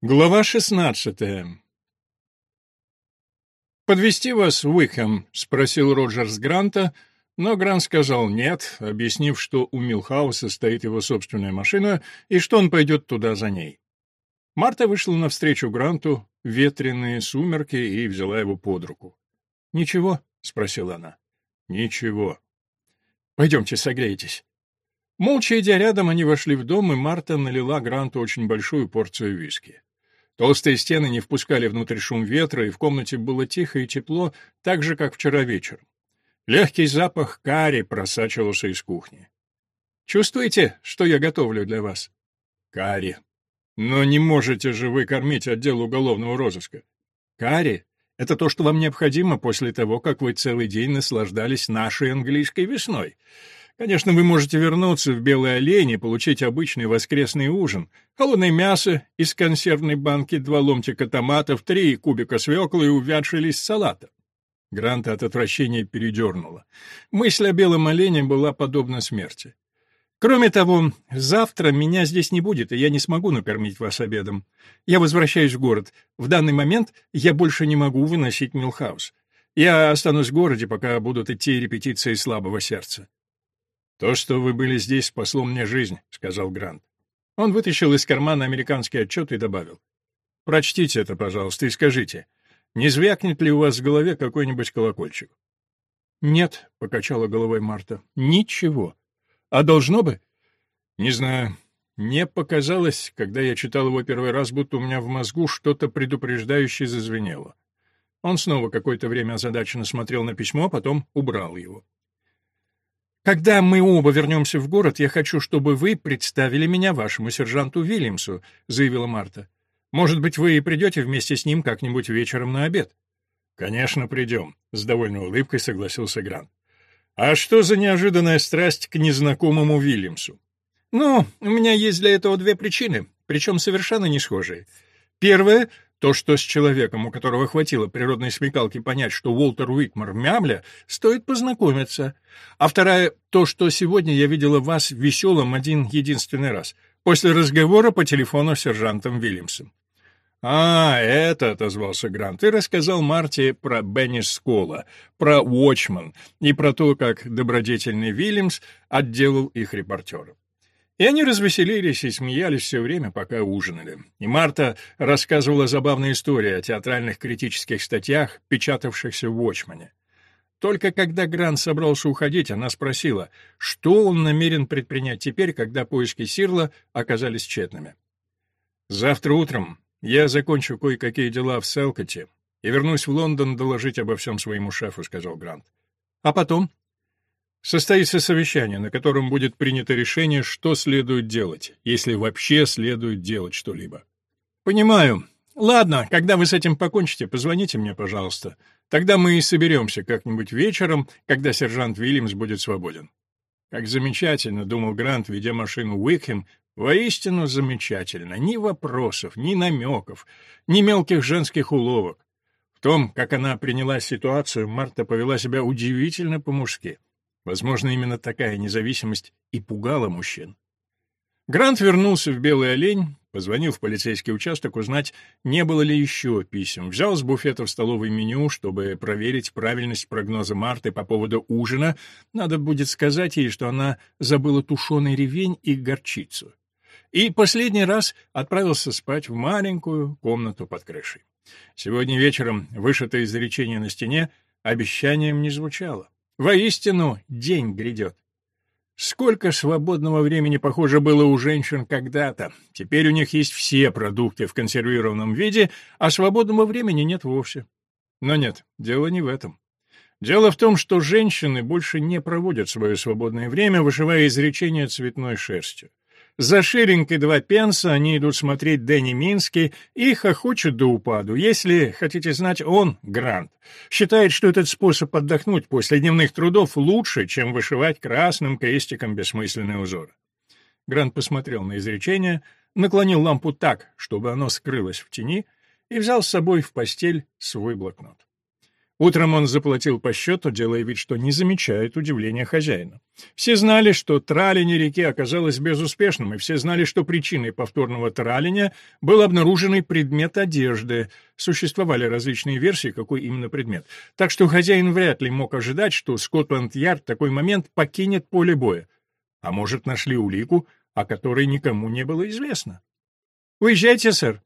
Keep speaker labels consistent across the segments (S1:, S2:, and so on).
S1: Глава шестнадцатая «Подвести вас в Уикхэм?» — спросил Роджерс Гранта, но Грант сказал «нет», объяснив, что у Милхауса стоит его собственная машина и что он пойдет туда за ней. Марта вышла навстречу Гранту в ветреные сумерки и взяла его под руку. «Ничего?» — спросила она. «Ничего. Пойдемте, согрейтесь». Молча идя рядом, они вошли в дом, и Марта налила Гранту очень большую порцию виски. Толстые стены не впускали внутрь шум ветра, и в комнате было тихо и тепло, так же, как вчера вечером. Легкий запах карри просачивался из кухни. «Чувствуете, что я готовлю для вас?» «Карри. Но не можете же вы кормить отдел уголовного розыска?» «Карри — это то, что вам необходимо после того, как вы целый день наслаждались нашей английской весной. Конечно, вы можете вернуться в Белый олень и получить обычный воскресный ужин. Холодное мясо из консервной банки, два ломтика томатов, три кубика свеклы и увядший лист салата. Гранта от отвращения передернула. Мысль о белом олене была подобна смерти. Кроме того, завтра меня здесь не будет, и я не смогу накормить вас обедом. Я возвращаюсь в город. В данный момент я больше не могу выносить Милхаус. Я останусь в городе, пока будут идти репетиции слабого сердца. «То, что вы были здесь, спасло мне жизнь», — сказал Грант. Он вытащил из кармана американский отчет и добавил. «Прочтите это, пожалуйста, и скажите, не звякнет ли у вас в голове какой-нибудь колокольчик?» «Нет», — покачала головой Марта, — «ничего. А должно бы?» «Не знаю. Мне показалось, когда я читал его первый раз, будто у меня в мозгу что-то предупреждающее зазвенело». Он снова какое-то время озадаченно смотрел на письмо, а потом убрал его. Когда мы оба вернемся в город, я хочу, чтобы вы представили меня вашему сержанту Вильямсу», — заявила Марта. «Может быть, вы придете вместе с ним как-нибудь вечером на обед?» «Конечно, придем», — с довольной улыбкой согласился Грант. «А что за неожиданная страсть к незнакомому Вильямсу?» «Ну, у меня есть для этого две причины, причем совершенно не схожие. Первая то, что с человеком, у которого хватило природной смекалки понять, что Уолтер Уитмар мямля, стоит познакомиться. А вторая — то, что сегодня я видела вас веселым один единственный раз, после разговора по телефону с сержантом Вильямсом. «А, это», — отозвался Грант, и рассказал Марте про Бенни Скола, про Уотчман и про то, как добродетельный Вильямс отделал их репортеров. И они развеселились и смеялись все время, пока ужинали. И Марта рассказывала забавные истории о театральных критических статьях, печатавшихся в «Вотчмане». Только когда Грант собрался уходить, она спросила, что он намерен предпринять теперь, когда поиски Сирла оказались тщетными. «Завтра утром я закончу кое-какие дела в Селкоте и вернусь в Лондон доложить обо всем своему шефу», — сказал Грант. «А потом?» Состоится совещание, на котором будет принято решение, что следует делать, если вообще следует делать что-либо. Понимаю. Ладно, когда вы с этим покончите, позвоните мне, пожалуйста. Тогда мы и соберемся как-нибудь вечером, когда сержант Вильямс будет свободен. Как замечательно, думал Грант, ведя машину Уикхем, воистину замечательно. Ни вопросов, ни намеков, ни мелких женских уловок. В том, как она приняла ситуацию, Марта повела себя удивительно по-мужски. Возможно, именно такая независимость и пугала мужчин. Грант вернулся в Белый олень, позвонил в полицейский участок узнать, не было ли еще писем, взял с буфета в столовой меню, чтобы проверить правильность прогноза Марты по поводу ужина. Надо будет сказать ей, что она забыла тушеный ревень и горчицу. И последний раз отправился спать в маленькую комнату под крышей. Сегодня вечером вышитое изречение на стене обещанием не звучало. Воистину, день грядет. Сколько свободного времени, похоже, было у женщин когда-то. Теперь у них есть все продукты в консервированном виде, а свободного времени нет вовсе. Но нет, дело не в этом. Дело в том, что женщины больше не проводят свое свободное время, вышивая изречения цветной шерстью. За шиллинг и два пенса они идут смотреть Дэнни Мински и хохочут до упаду. Если хотите знать, он, Грант, считает, что этот способ отдохнуть после дневных трудов лучше, чем вышивать красным крестиком бессмысленные узоры. Грант посмотрел на изречение, наклонил лампу так, чтобы оно скрылось в тени, и взял с собой в постель свой блокнот. Утром он заплатил по счету, делая вид, что не замечает удивления хозяина. Все знали, что траление реки оказалось безуспешным, и все знали, что причиной повторного траления был обнаруженный предмет одежды. Существовали различные версии, какой именно предмет. Так что хозяин вряд ли мог ожидать, что Скотланд-Ярд в такой момент покинет поле боя. А может, нашли улику, о которой никому не было известно. «Уезжайте, сэр»,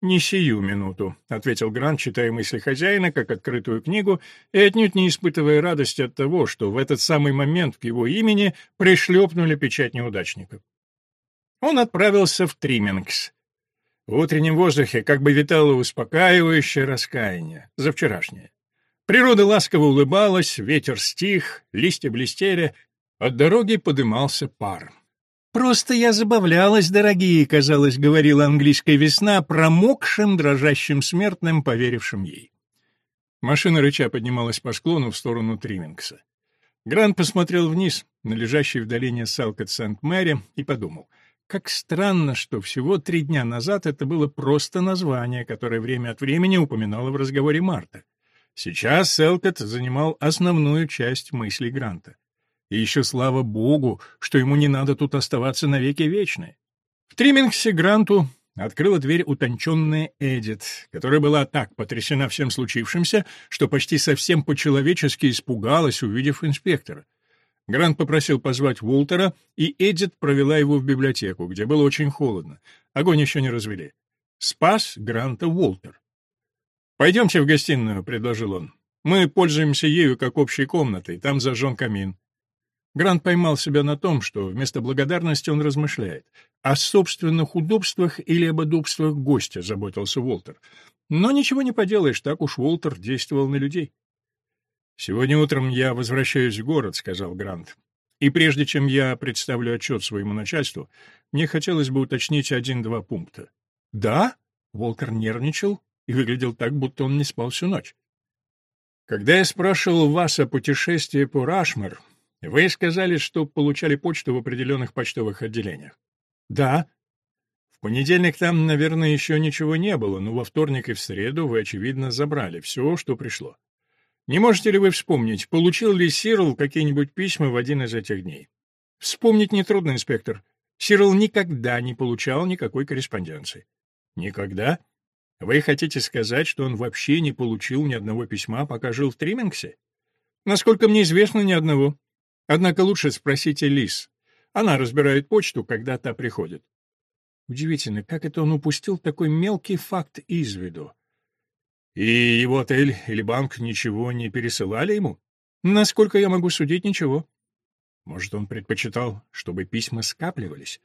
S1: «Не сию минуту», — ответил Грант, читая мысли хозяина, как открытую книгу, и отнюдь не испытывая радости от того, что в этот самый момент к его имени пришлепнули печать неудачника. Он отправился в Тримингс. В утреннем воздухе как бы витало успокаивающее раскаяние за вчерашнее. Природа ласково улыбалась, ветер стих, листья блестели, от дороги подымался пар. «Просто я забавлялась, дорогие», — казалось, говорила английская весна, промокшим, дрожащим смертным, поверившим ей. Машина рыча поднималась по склону в сторону Тримингса. Грант посмотрел вниз, на лежащий в долине Салкот-Сент-Мэри, и подумал, как странно, что всего три дня назад это было просто название, которое время от времени упоминало в разговоре Марта. Сейчас Селкот занимал основную часть мыслей Гранта. И еще слава богу, что ему не надо тут оставаться навеки вечные. В Триммингсе Гранту открыла дверь утонченная Эдит, которая была так потрясена всем случившимся, что почти совсем по-человечески испугалась, увидев инспектора. Грант попросил позвать Уолтера, и Эдит провела его в библиотеку, где было очень холодно. Огонь еще не развели. Спас Гранта Уолтер. «Пойдемте в гостиную», — предложил он. «Мы пользуемся ею как общей комнатой, там зажжен камин. Грант поймал себя на том, что вместо благодарности он размышляет. О собственных удобствах или об удобствах гостя заботился Уолтер. Но ничего не поделаешь, так уж Уолтер действовал на людей. «Сегодня утром я возвращаюсь в город», — сказал Грант. «И прежде чем я представлю отчет своему начальству, мне хотелось бы уточнить один-два пункта». «Да?» — Уолтер нервничал и выглядел так, будто он не спал всю ночь. «Когда я спрашивал вас о путешествии по Рашмар, вы сказали, что получали почту в определенных почтовых отделениях. Да. В понедельник там, наверное, еще ничего не было, но во вторник и в среду вы, очевидно, забрали все, что пришло. Не можете ли вы вспомнить, получил ли Сирл какие-нибудь письма в один из этих дней? Вспомнить нетрудно, инспектор. Сирл никогда не получал никакой корреспонденции. Никогда? Вы хотите сказать, что он вообще не получил ни одного письма, пока жил в Тримингсе? Насколько мне известно, ни одного. Однако лучше спросите Лис. Она разбирает почту, когда та приходит. Удивительно, как это он упустил такой мелкий факт из виду. И его отель или банк ничего не пересылали ему? Насколько я могу судить, ничего. Может, он предпочитал, чтобы письма скапливались?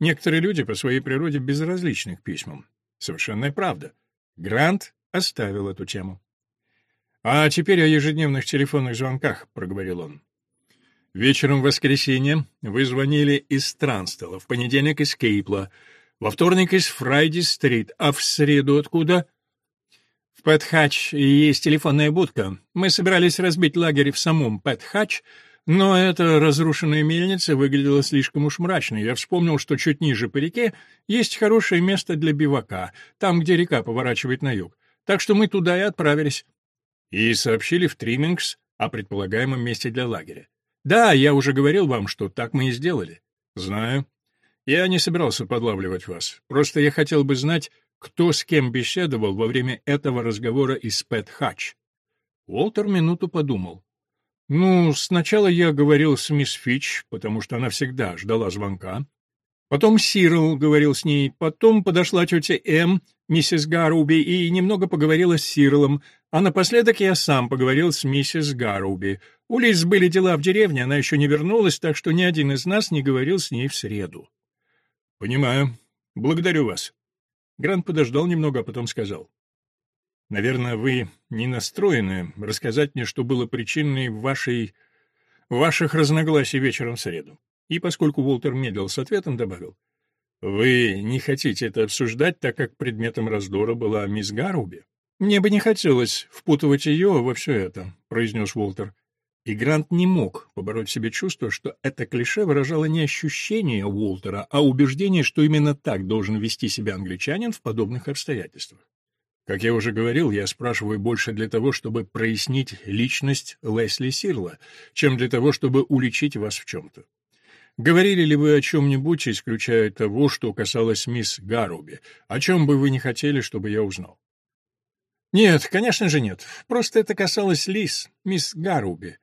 S1: Некоторые люди по своей природе безразличны к письмам. Совершенная правда. Грант оставил эту тему. «А теперь о ежедневных телефонных звонках», — проговорил он. Вечером в воскресенье вы звонили из Странстела, в понедельник из Кейпла, во вторник из Фрайди-стрит, а в среду откуда? В Пэтхач есть телефонная будка. Мы собирались разбить лагерь в самом Пэтхач, но эта разрушенная мельница выглядела слишком уж мрачно. Я вспомнил, что чуть ниже по реке есть хорошее место для бивака, там, где река поворачивает на юг. Так что мы туда и отправились. И сообщили в Триммингс о предполагаемом месте для лагеря. Да, я уже говорил вам, что так мы и сделали. Знаю. Я не собирался подлавливать вас. Просто я хотел бы знать, кто с кем беседовал во время этого разговора из Пэт Хач. Уолтер минуту подумал. Ну, сначала я говорил с мисс Фич, потому что она всегда ждала звонка. Потом Сирл говорил с ней, потом подошла тетя М, миссис Гаруби, и немного поговорила с Сирлом, а напоследок я сам поговорил с миссис Гаруби. У Лиз были дела в деревне, она еще не вернулась, так что ни один из нас не говорил с ней в среду. — Понимаю. Благодарю вас. Грант подождал немного, а потом сказал. — Наверное, вы не настроены рассказать мне, что было причиной вашей... ваших разногласий вечером в среду. И поскольку Уолтер медлил с ответом, добавил. — Вы не хотите это обсуждать, так как предметом раздора была мисс Гаруби? — Мне бы не хотелось впутывать ее во все это, — произнес Уолтер. И Грант не мог побороть в себе чувство, что это клише выражало не ощущение Уолтера, а убеждение, что именно так должен вести себя англичанин в подобных обстоятельствах. Как я уже говорил, я спрашиваю больше для того, чтобы прояснить личность Лесли Сирла, чем для того, чтобы уличить вас в чем-то. Говорили ли вы о чем-нибудь, исключая того, что касалось мисс Гаруби? О чем бы вы не хотели, чтобы я узнал? Нет, конечно же нет. Просто это касалось Лис, мисс Гаруби.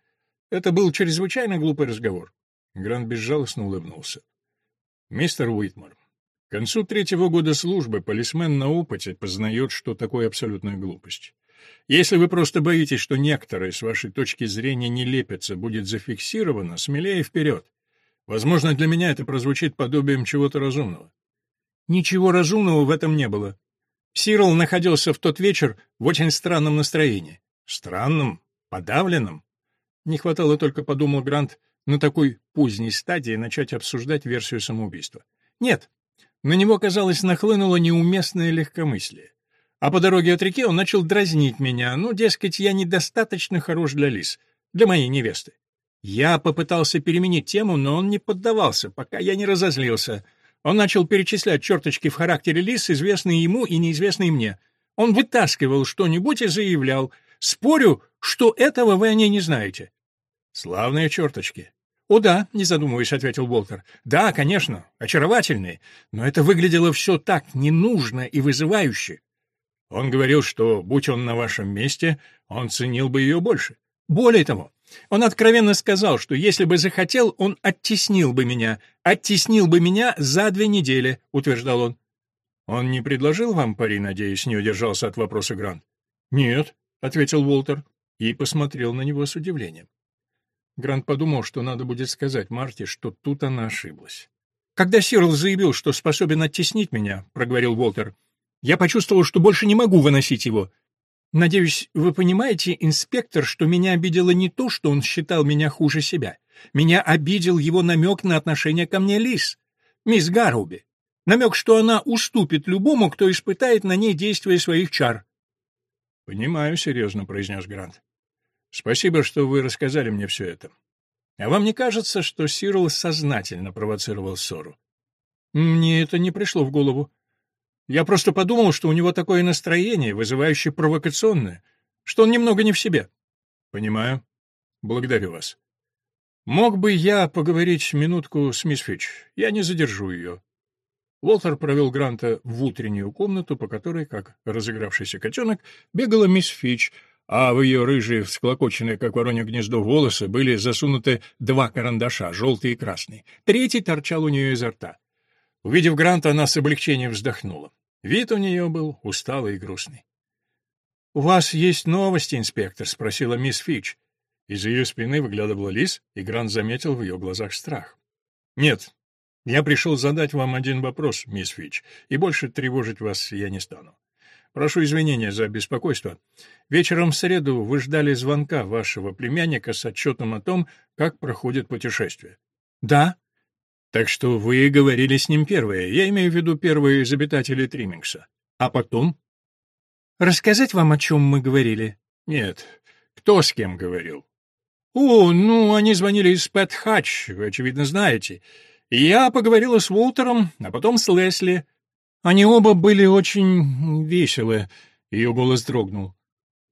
S1: Это был чрезвычайно глупый разговор. Грант безжалостно улыбнулся. Мистер Уитмар, к концу третьего года службы полисмен на опыте познает, что такое абсолютная глупость. Если вы просто боитесь, что некоторые, с вашей точки зрения, не лепятся, будет зафиксировано, смелее вперед. Возможно, для меня это прозвучит подобием чего-то разумного. Ничего разумного в этом не было. Сирл находился в тот вечер в очень странном настроении. Странном? Подавленном? Не хватало только, подумал Грант, на такой поздней стадии начать обсуждать версию самоубийства. Нет, на него, казалось, нахлынуло неуместное легкомыслие. А по дороге от реки он начал дразнить меня. Ну, дескать, я недостаточно хорош для лис, для моей невесты. Я попытался переменить тему, но он не поддавался, пока я не разозлился. Он начал перечислять черточки в характере лис, известные ему и неизвестные мне. Он вытаскивал что-нибудь и заявлял, «Спорю, что этого вы о ней не знаете». Славные черточки. «О да», — не задумываясь, ответил Уолтер. «Да, конечно, очаровательные, но это выглядело все так ненужно и вызывающе». Он говорил, что, будь он на вашем месте, он ценил бы ее больше. Более того, он откровенно сказал, что если бы захотел, он оттеснил бы меня, оттеснил бы меня за две недели, утверждал он. Он не предложил вам пари, надеюсь, не удержался от вопроса Грант. Нет, ответил Уолтер и посмотрел на него с удивлением. Грант подумал, что надо будет сказать Марте, что тут она ошиблась. «Когда Сирл заявил, что способен оттеснить меня», — проговорил Уолтер, — «я почувствовал, что больше не могу выносить его. Надеюсь, вы понимаете, инспектор, что меня обидело не то, что он считал меня хуже себя. Меня обидел его намек на отношение ко мне Лис, мисс Гаруби. Намек, что она уступит любому, кто испытает на ней действие своих чар». «Понимаю», — серьезно произнес Грант. Спасибо, что вы рассказали мне все это. А вам не кажется, что Сирл сознательно провоцировал ссору? Мне это не пришло в голову. Я просто подумал, что у него такое настроение, вызывающее провокационное, что он немного не в себе. Понимаю. Благодарю вас. Мог бы я поговорить минутку с мисс Фич? Я не задержу ее. Уолтер провел Гранта в утреннюю комнату, по которой, как разыгравшийся котенок, бегала мисс Фич, а в ее рыжие, всклокоченные, как воронье гнездо, волосы были засунуты два карандаша, желтый и красный. Третий торчал у нее изо рта. Увидев Гранта, она с облегчением вздохнула. Вид у нее был усталый и грустный. — У вас есть новости, инспектор? — спросила мисс Фич. Из ее спины выглядывала лис, и Грант заметил в ее глазах страх. — Нет, я пришел задать вам один вопрос, мисс Фич, и больше тревожить вас я не стану. Прошу извинения за беспокойство. Вечером в среду вы ждали звонка вашего племянника с отчетом о том, как проходит путешествие. Да. Так что вы говорили с ним первые. Я имею в виду первые из обитателей Триммингса. А потом? Рассказать вам, о чем мы говорили? Нет. Кто с кем говорил? О, ну, они звонили из Пэт Хатч, вы, очевидно, знаете. Я поговорила с Уолтером, а потом с Лесли. Они оба были очень веселы. Ее голос дрогнул.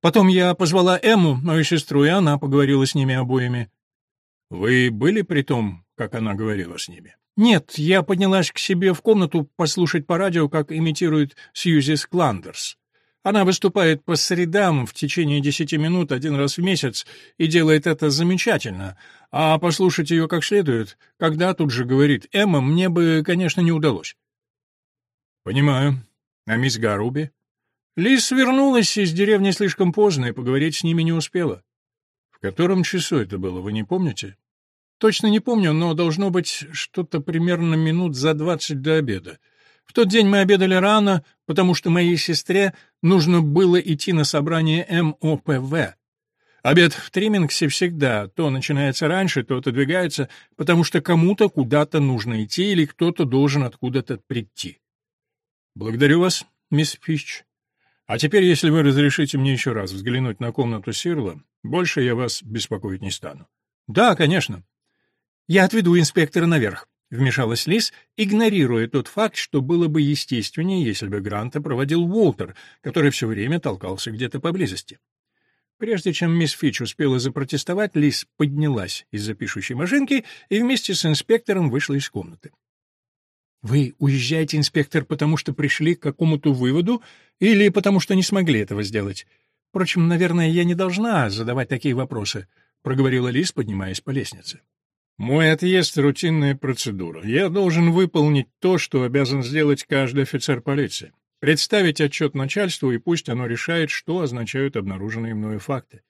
S1: Потом я позвала Эмму, мою сестру, и она поговорила с ними обоими. Вы были при том, как она говорила с ними? Нет, я поднялась к себе в комнату послушать по радио, как имитирует Сьюзи Скландерс. Она выступает по средам в течение десяти минут один раз в месяц и делает это замечательно. А послушать ее как следует, когда тут же говорит «Эмма», мне бы, конечно, не удалось. «Понимаю. А мисс Гаруби?» Лис вернулась из деревни слишком поздно и поговорить с ними не успела. «В котором часу это было, вы не помните?» «Точно не помню, но должно быть что-то примерно минут за двадцать до обеда. В тот день мы обедали рано, потому что моей сестре нужно было идти на собрание МОПВ. Обед в Тримингсе всегда то начинается раньше, то отодвигается, потому что кому-то куда-то нужно идти или кто-то должен откуда-то прийти. Благодарю вас, мисс Фич. А теперь, если вы разрешите мне еще раз взглянуть на комнату Сирла, больше я вас беспокоить не стану. Да, конечно. Я отведу инспектора наверх. вмешалась Лис, игнорируя тот факт, что было бы естественнее, если бы Гранта проводил Уолтер, который все время толкался где-то поблизости. Прежде чем мисс Фич успела запротестовать, Лис поднялась из-за пишущей машинки и вместе с инспектором вышла из комнаты. «Вы уезжаете, инспектор, потому что пришли к какому-то выводу или потому что не смогли этого сделать? Впрочем, наверное, я не должна задавать такие вопросы», — проговорила Лис, поднимаясь по лестнице.
S2: «Мой отъезд — рутинная процедура. Я должен выполнить то, что обязан сделать каждый офицер полиции представить отчет начальству, и пусть оно решает, что означают обнаруженные мною факты.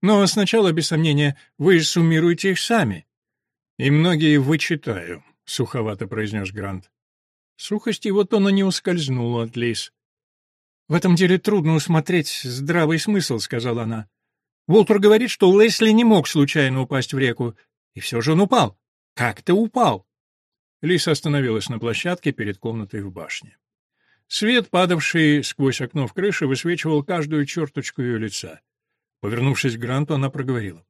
S2: Но сначала, без сомнения, вы суммируете их сами. И многие вычитаю, — суховато произнес Грант. Сухость его тона не ускользнула от Лис. «В этом деле трудно усмотреть здравый смысл», — сказала она. «Волтер говорит, что Лесли не мог случайно упасть в реку, и все же он упал. Как ты упал?»
S1: Лис остановилась на площадке перед комнатой в башне. Свет, падавший сквозь окно в крыше, высвечивал каждую черточку ее лица. Повернувшись к Гранту, она проговорила.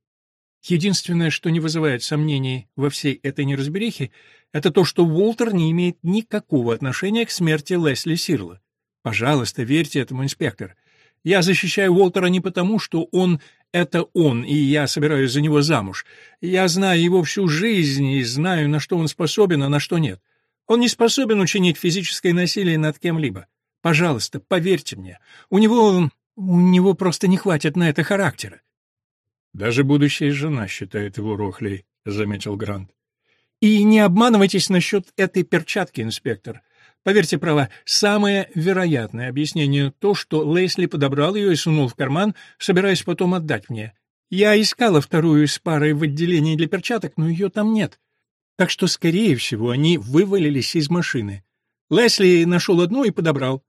S1: «Единственное, что не вызывает сомнений во всей этой неразберихе, это то, что Уолтер не имеет никакого отношения к смерти Лесли Сирла. Пожалуйста, верьте этому, инспектор. Я защищаю Уолтера не потому, что он — это он, и я собираюсь за него замуж. Я знаю его всю жизнь и знаю, на что он способен, а на что нет. Он не способен учинить физическое насилие над кем-либо. Пожалуйста, поверьте мне, у него... у него просто не хватит на это характера.
S2: Даже будущая жена считает его рохлей, — заметил Грант.
S1: И не обманывайтесь насчет этой перчатки, инспектор. Поверьте, право, самое вероятное объяснение то, что Лесли подобрал ее и сунул в карман, собираясь потом отдать мне. Я искала вторую из пары в отделении для перчаток, но ее там нет. Так что, скорее всего, они вывалились из машины. Лесли нашел одну и подобрал.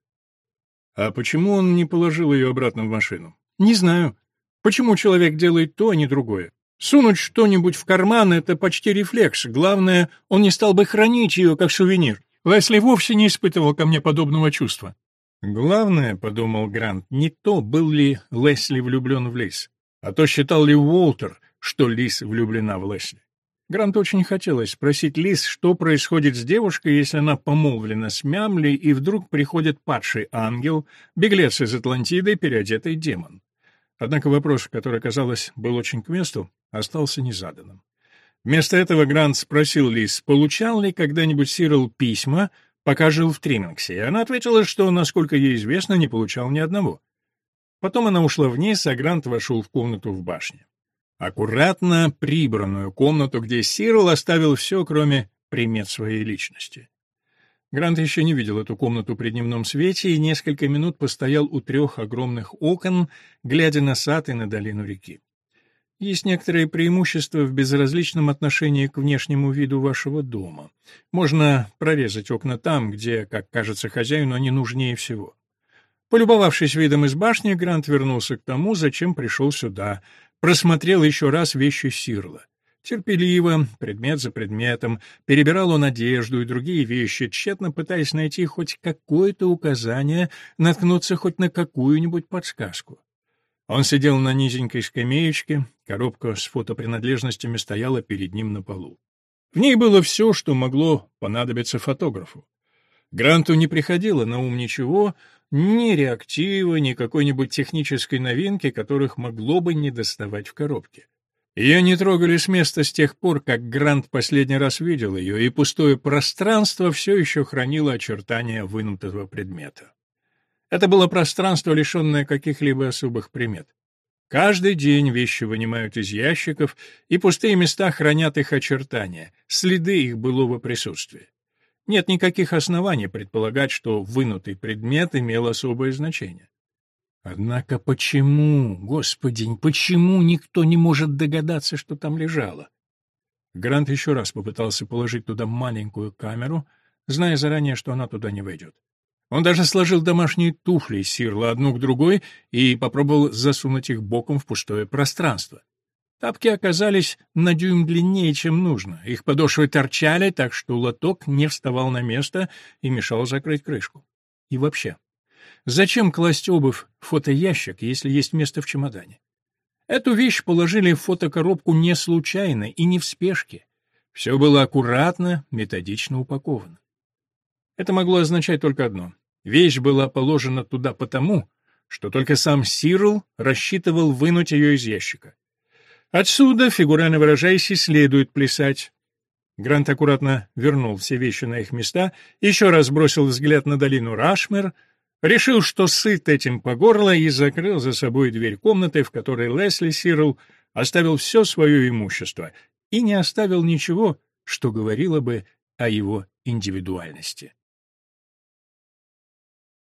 S2: А почему он не положил ее обратно в машину?
S1: Не знаю. Почему человек делает то, а не другое? Сунуть что-нибудь в карман — это почти рефлекс. Главное, он не стал бы хранить ее как сувенир. Лесли вовсе не испытывал ко мне подобного чувства.
S2: Главное, — подумал Грант, — не то, был ли Лесли влюблен в Лис, а то считал ли Уолтер, что Лис влюблена в Лесли.
S1: Грант очень хотелось спросить Лис, что происходит с девушкой, если она помолвлена с Мямли, и вдруг приходит падший ангел, беглец из Атлантиды, переодетый демон. Однако вопрос, который, казалось, был очень к месту, остался незаданным. Вместо этого Грант спросил Лис, получал ли когда-нибудь Сирил письма, пока жил в Тримингсе, и она ответила, что, насколько ей известно, не получал ни одного. Потом она ушла вниз, а Грант вошел в комнату в башне аккуратно прибранную комнату, где Сирл оставил все, кроме примет своей личности. Грант еще не видел эту комнату при дневном свете и несколько минут постоял у трех огромных окон, глядя на сад и на долину реки. Есть некоторые преимущества в безразличном отношении к внешнему виду вашего дома. Можно прорезать окна там, где, как кажется хозяину, они нужнее всего. Полюбовавшись видом из башни, Грант вернулся к тому, зачем пришел сюда, Просмотрел еще раз вещи Сирла. Терпеливо, предмет за предметом, перебирал он одежду и другие вещи, тщетно пытаясь найти хоть какое-то указание, наткнуться хоть на какую-нибудь подсказку. Он сидел на низенькой скамеечке, коробка с фотопринадлежностями стояла перед ним на полу. В ней было все, что могло понадобиться фотографу. Гранту не приходило на ум ничего, ни реактива, ни какой-нибудь технической новинки, которых могло бы не доставать в коробке. Ее не трогали с места с тех пор, как Грант последний раз видел ее, и пустое пространство все еще хранило очертания вынутого предмета. Это было пространство, лишенное каких-либо особых примет. Каждый день вещи вынимают из ящиков, и пустые места хранят их очертания, следы их былого присутствия. Нет никаких оснований предполагать, что вынутый предмет имел особое значение. Однако почему, господи, почему никто не может догадаться, что там лежало? Грант еще раз попытался положить туда маленькую камеру, зная заранее, что она туда не войдет. Он даже сложил домашние туфли Сирла одну к другой и попробовал засунуть их боком в пустое пространство. Тапки оказались на дюйм длиннее, чем нужно. Их подошвы торчали, так что лоток не вставал на место и мешал закрыть крышку. И вообще, зачем класть обувь в фотоящик, если есть место в чемодане? Эту вещь положили в фотокоробку не случайно и не в спешке.
S2: Все было аккуратно, методично упаковано. Это могло означать только одно. Вещь была положена туда потому, что только сам Сирл рассчитывал вынуть ее из ящика. Отсюда, фигурально выражаясь, следует плясать. Грант аккуратно вернул все вещи на их места, еще раз бросил взгляд на долину Рашмер, решил, что сыт этим по горло, и закрыл за собой дверь комнаты, в которой Лесли Сирл оставил все свое имущество и не оставил ничего, что говорило бы о его индивидуальности.